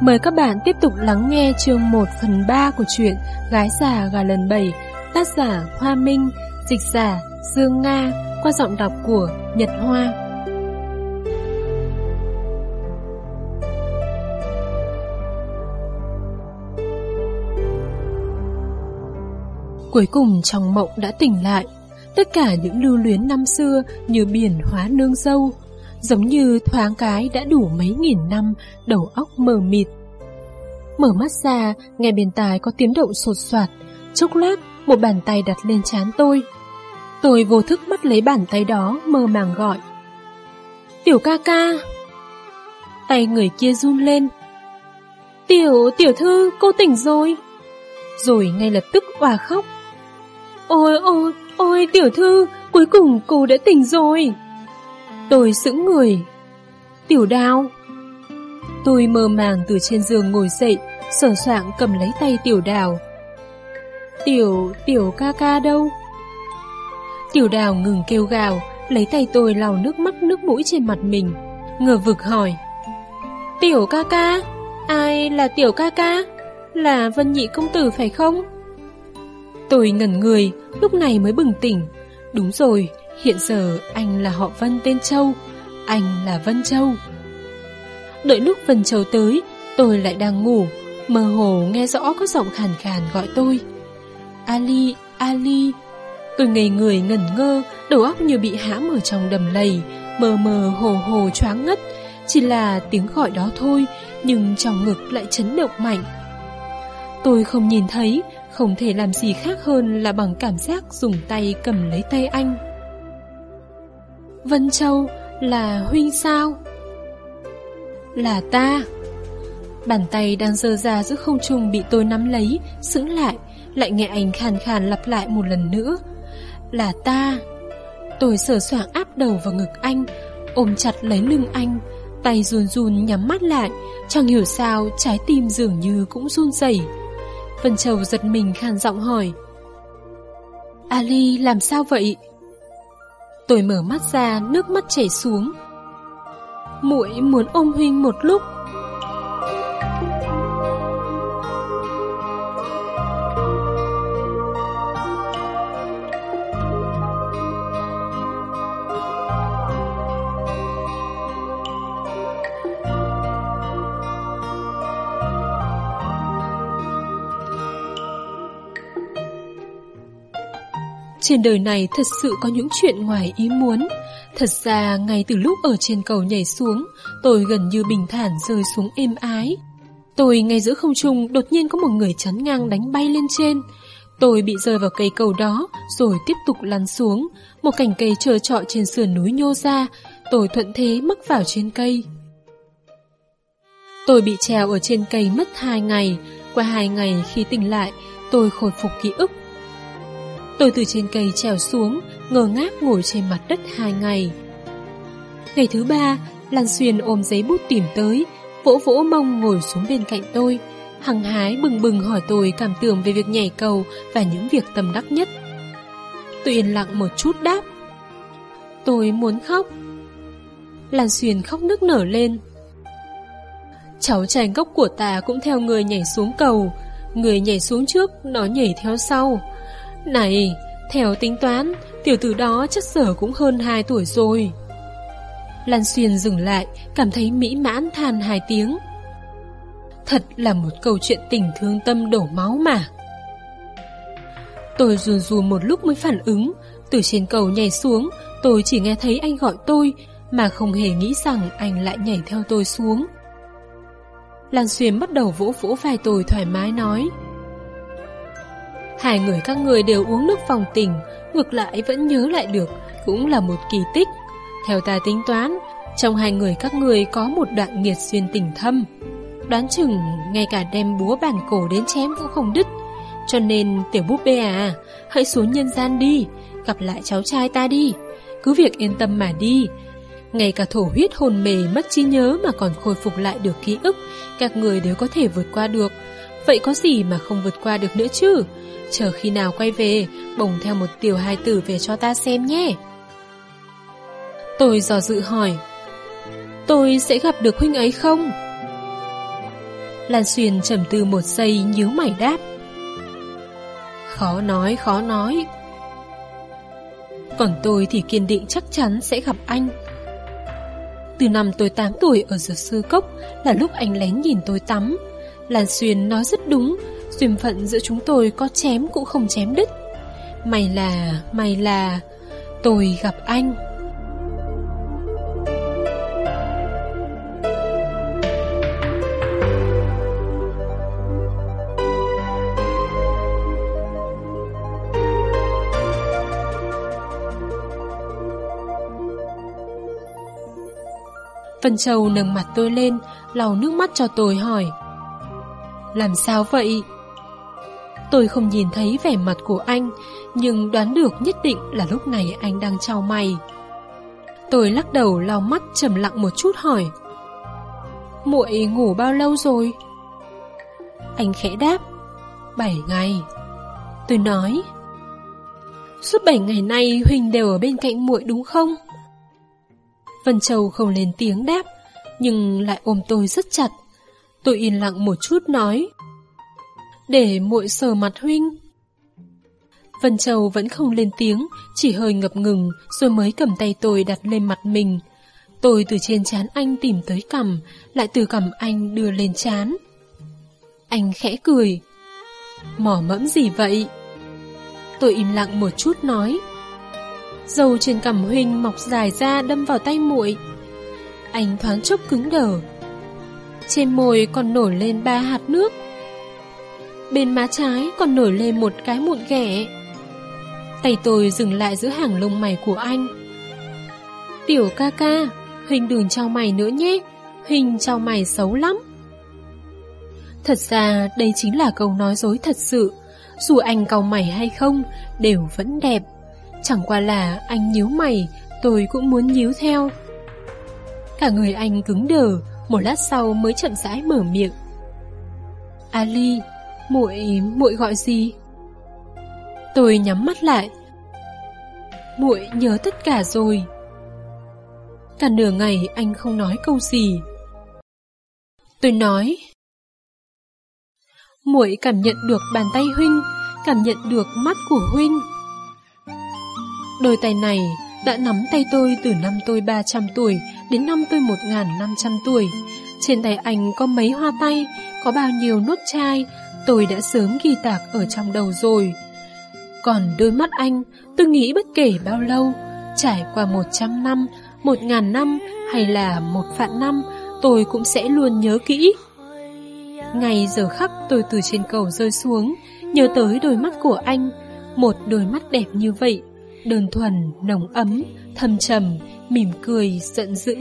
Mời các bạn tiếp tục lắng nghe chương 1 phần 3 của truyện Gái già gà lần 7, tác giả Hoa Minh, dịch giả Dương Nga, qua giọng đọc của Nhật Hoa. Cuối cùng trong mộng đã tỉnh lại, tất cả những lưu luyến năm xưa như biển hóa nương dâu, giống như thoáng cái đã đủ mấy nghìn năm, đầu óc mờ mịt. Mở mắt ra, nghe bên tai có tiếng động sột soạt, chốc lát một bàn tay đặt lên trán tôi. Tôi vô thức bắt lấy bàn tay đó, mơ màng gọi. Tiểu ca ca! Tay người kia run lên. Tiểu, tiểu thư, cô tỉnh rồi! Rồi ngay lập tức òa khóc. Ôi, ôi, ôi, tiểu thư, cuối cùng cô đã tỉnh rồi! Tôi sững người. Tiểu đao. Tôi mơ màng từ trên giường ngồi dậy, sở soạng cầm lấy tay tiểu đào. Tiểu, tiểu ca ca đâu? Tiểu đào ngừng kêu gào, lấy tay tôi lau nước mắt nước mũi trên mặt mình. Ngờ vực hỏi. Tiểu ca ca? Ai là tiểu ca ca? Là Vân Nhị Công Tử phải không? Tôi ngẩn người, lúc này mới bừng tỉnh. Đúng rồi, Hiện giờ anh là họ Vân tên Châu Anh là Vân Châu. Đợi lúc Vân Châu tới Tôi lại đang ngủ Mơ hồ nghe rõ có giọng khàn khàn gọi tôi. Ali, Ali. Tôi ngây người ngẩn ngơ Đầu óc như bị hãm ở trong đầm lầy Mờ mờ hồ hồ choáng ngất. Chỉ là tiếng gọi đó thôi Nhưng trong ngực lại chấn động mạnh. Tôi không nhìn thấy Không thể làm gì khác hơn là bằng cảm giác dùng tay cầm lấy tay anh. Vân Châu là huynh sao? Là ta. Bàn tay đang dơ ra giữa không trung bị tôi nắm lấy, sững lại, lại nghe anh khàn khàn lặp lại một lần nữa. Là ta. Tôi sờ soạng áp đầu vào ngực anh, ôm chặt lấy lưng anh, tay run run nhắm mắt lại, chẳng hiểu sao trái tim dường như cũng run rẩy. Vân Châu giật mình khàn giọng hỏi. Ali làm sao vậy? Tôi mở mắt ra, nước mắt chảy xuống. Muội muốn ôm huynh một lúc. Trên đời này thật sự có những chuyện ngoài ý muốn. Thật ra, ngay từ lúc ở trên cầu nhảy xuống, tôi gần như bình thản rơi xuống êm ái. Tôi ngay giữa không trung đột nhiên có một người chắn ngang đánh bay lên trên. Tôi bị rơi vào cây cầu đó, rồi tiếp tục lăn xuống. Một cành cây trơ trọi trên sườn núi nhô ra, tôi thuận thế mắc vào trên cây. Tôi bị treo ở trên cây mất hai ngày. Qua hai ngày khi tỉnh lại, tôi khôi phục ký ức Tôi từ trên cây trèo xuống, ngơ ngác ngồi trên mặt đất hai ngày. Ngày thứ ba, Lan Xuyên ôm giấy bút tìm tới, vỗ vỗ mông ngồi xuống bên cạnh tôi, hằng hái bừng bừng hỏi tôi cảm tưởng về việc nhảy cầu và những việc tâm đắc nhất. Tôi yên lặng một chút đáp. Tôi muốn khóc. Lan Xuyên khóc nức nở lên. Cháu trai gốc của ta cũng theo người nhảy xuống cầu, người nhảy xuống trước, nó nhảy theo sau. Này, theo tính toán, tiểu tử đó chắc sở cũng hơn 2 tuổi rồi. Lan Xuyên dừng lại, cảm thấy mỹ mãn than hai tiếng. Thật là một câu chuyện tình thương tâm đổ máu mà. Tôi rùn rùn một lúc mới phản ứng, từ trên cầu nhảy xuống, tôi chỉ nghe thấy anh gọi tôi, mà không hề nghĩ rằng anh lại nhảy theo tôi xuống. Lan Xuyên bắt đầu vỗ vỗ vai tôi thoải mái nói. Hai người các người đều uống nước phòng tình, ngược lại vẫn nhớ lại được, cũng là một kỳ tích. Theo ta tính toán, trong hai người các người có một đoạn nghiệt xuyên tình thâm. Đoán chừng ngay cả đem búa bàn cổ đến chém cũng không đứt. Cho nên tiểu búp bê à, hãy xuống nhân gian đi, gặp lại cháu trai ta đi. Cứ việc yên tâm mà đi. Ngay cả thổ huyết hồn mề mất trí nhớ mà còn khôi phục lại được ký ức, các người đều có thể vượt qua được. Vậy có gì mà không vượt qua được nữa chứ? Chờ khi nào quay về, bồng theo một tiểu hài tử về cho ta xem nhé. Tôi dò dự hỏi, tôi sẽ gặp được huynh ấy không? Lan Xuyên trầm tư một giây nhíu mày đáp. Khó nói, khó nói. Còn tôi thì kiên định chắc chắn sẽ gặp anh. Từ năm tôi 8 tuổi ở dược sư cốc là lúc anh lén nhìn tôi tắm. Lan Xuyên nói rất đúng, duyên phận giữa chúng tôi có chém cũng không chém đứt. May là, may là, tôi gặp anh. Vân Châu nâng mặt tôi lên, lau nước mắt cho tôi hỏi. Làm sao vậy? Tôi không nhìn thấy vẻ mặt của anh, nhưng đoán được nhất định là lúc này anh đang trao mày. Tôi lắc đầu lau mắt trầm lặng một chút hỏi. Muội ngủ bao lâu rồi? Anh khẽ đáp. Bảy ngày. Tôi nói. Suốt bảy ngày nay Huỳnh đều ở bên cạnh muội đúng không? Vân Châu không lên tiếng đáp, nhưng lại ôm tôi rất chặt. Tôi yên lặng một chút nói. Để muội sờ mặt huynh. Vân Châu vẫn không lên tiếng, chỉ hơi ngập ngừng rồi mới cầm tay tôi đặt lên mặt mình. Tôi từ trên chán anh tìm tới cằm, lại từ cằm anh đưa lên chán. Anh khẽ cười. Mỏ mẫm gì vậy? Tôi im lặng một chút nói. Dầu trên cằm huynh mọc dài ra đâm vào tay muội. Anh thoáng chốc cứng đờ. Trên môi còn nổi lên ba hạt nước. Bên má trái còn nổi lên một cái mụn ghẻ. Tay tôi dừng lại giữa hàng lông mày của anh. Tiểu ca ca, hình đừng trao mày nữa nhé, hình trao mày xấu lắm. Thật ra đây chính là câu nói dối thật sự, dù anh cau mày hay không, đều vẫn đẹp. Chẳng qua là anh nhíu mày, tôi cũng muốn nhíu theo. Cả người anh cứng đờ, một lát sau mới chậm rãi mở miệng. Ali, muội muội gọi gì? Tôi nhắm mắt lại. Muội nhớ tất cả rồi. Cả nửa ngày anh không nói câu gì. Tôi nói. Muội cảm nhận được bàn tay huynh, cảm nhận được mắt của huynh. Đôi tay này đã nắm tay tôi từ năm tôi 300 tuổi đến năm tôi 1.500 tuổi. Trên tay anh có mấy hoa tay, có bao nhiêu nốt chai, tôi đã sớm ghi tạc ở trong đầu rồi. Còn đôi mắt anh, tôi nghĩ bất kể bao lâu, trải qua 100 năm, 1.000 năm hay là một vạn năm, tôi cũng sẽ luôn nhớ kỹ. Ngày giờ khắc tôi từ trên cầu rơi xuống, nhớ tới đôi mắt của anh, một đôi mắt đẹp như vậy, đơn thuần, nồng ấm, thâm trầm, mỉm cười, giận dữ,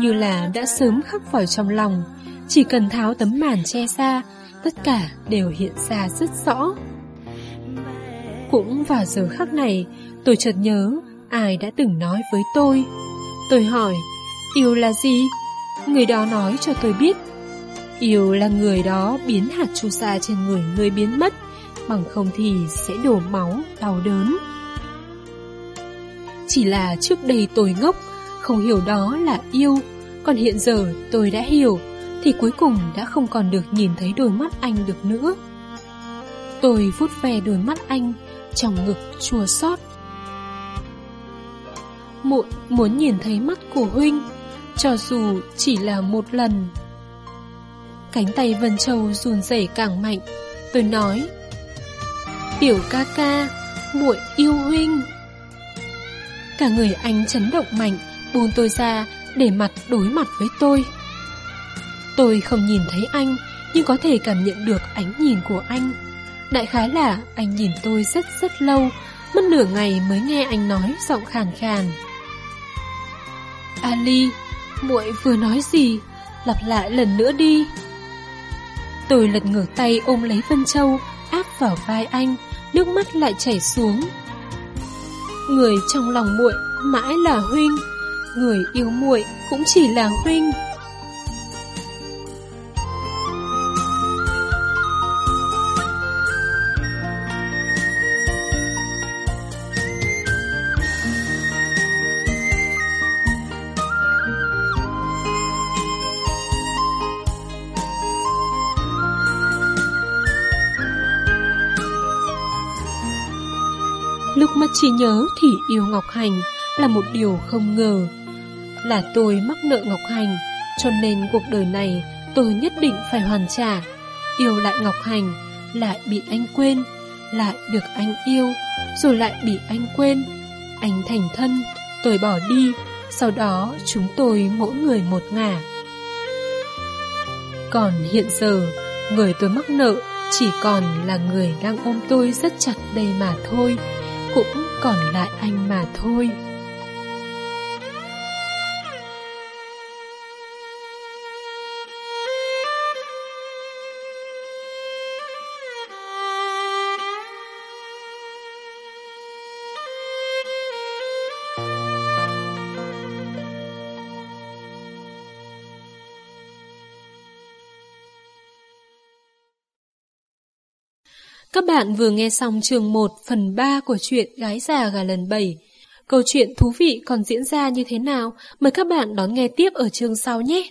như là đã sớm khắc vào trong lòng. Chỉ cần tháo tấm màn che xa, tất cả đều hiện ra rất rõ. Cũng vào giờ khắc này, tôi chợt nhớ ai đã từng nói với tôi. Tôi hỏi, yêu là gì? Người đó nói cho tôi biết. Yêu là người đó biến hạt chu sa trên người người biến mất, bằng không thì sẽ đổ máu, đau đớn. Chỉ là trước đây tôi ngốc, không hiểu đó là yêu, còn hiện giờ tôi đã hiểu, thì cuối cùng đã không còn được nhìn thấy đôi mắt anh được nữa. Tôi vuốt ve đôi mắt anh, trong ngực chua xót. Muộn muốn nhìn thấy mắt của Huynh, cho dù chỉ là một lần. Cánh tay Vân Châu run rẩy càng mạnh, tôi nói, Tiểu ca ca, muội yêu Huynh. Cả người anh chấn động mạnh, buông tôi ra để mặt đối mặt với tôi. Tôi không nhìn thấy anh, nhưng có thể cảm nhận được ánh nhìn của anh. Đại khái là anh nhìn tôi rất rất lâu, mất nửa ngày mới nghe anh nói giọng khàn khàn. Ali, muội vừa nói gì? Lặp lại lần nữa đi. Tôi lật ngửa tay ôm lấy Vân Châu, áp vào vai anh, nước mắt lại chảy xuống. Người trong lòng muội mãi là huynh, người yêu muội cũng chỉ là huynh. Chỉ nhớ thì yêu Ngọc Hành là một điều không ngờ. Là tôi mắc nợ Ngọc Hành, cho nên cuộc đời này tôi nhất định phải hoàn trả. Yêu lại Ngọc Hành, lại bị anh quên, lại được anh yêu, rồi lại bị anh quên. Anh thành thân, tôi bỏ đi, sau đó chúng tôi mỗi người một ngả. Còn hiện giờ, người tôi mắc nợ chỉ còn là người đang ôm tôi rất chặt đây mà thôi, cũng còn lại anh mà thôi. Các bạn vừa nghe xong chương 1 phần 3 của truyện Gái già gà lần 7. Câu chuyện thú vị còn diễn ra như thế nào? Mời các bạn đón nghe tiếp ở chương sau nhé!